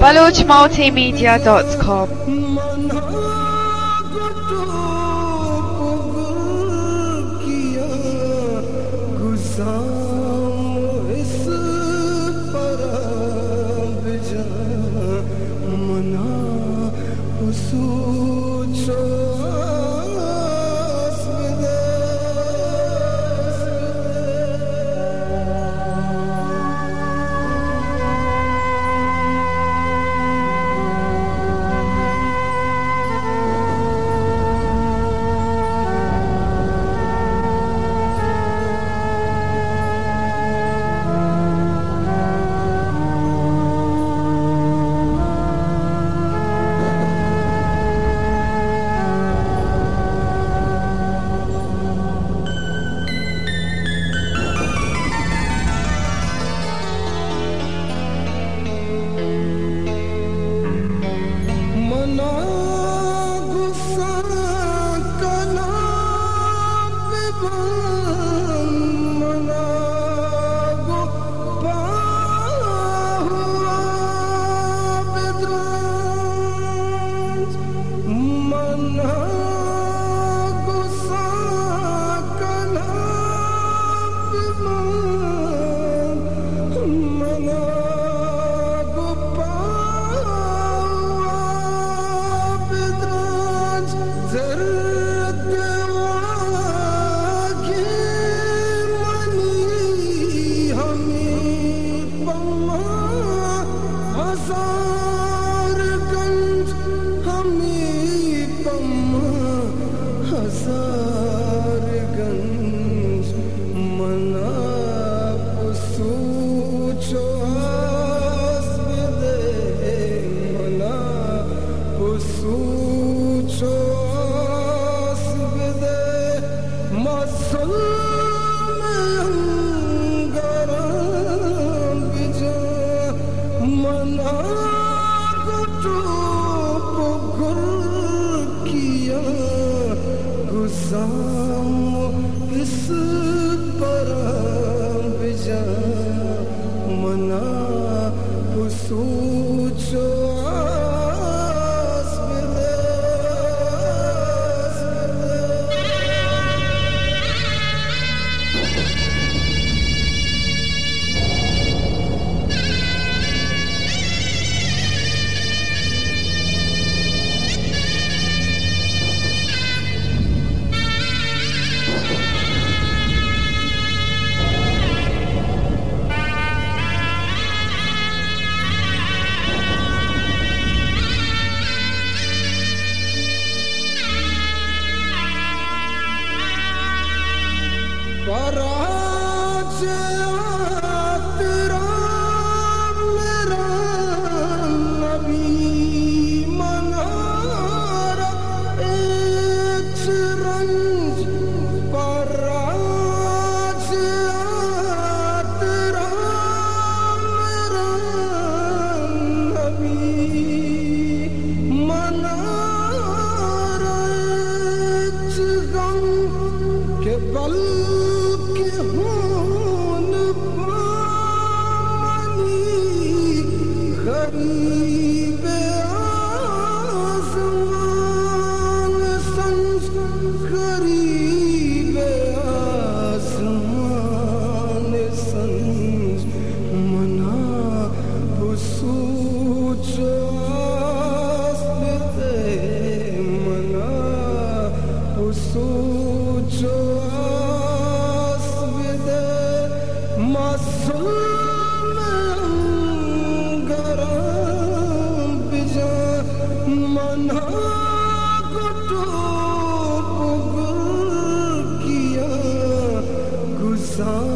BalochMultimedia.com हजारगंज मना पूछो दे मना पूछो दे मसल Mana pusucho. Maria. song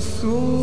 sou.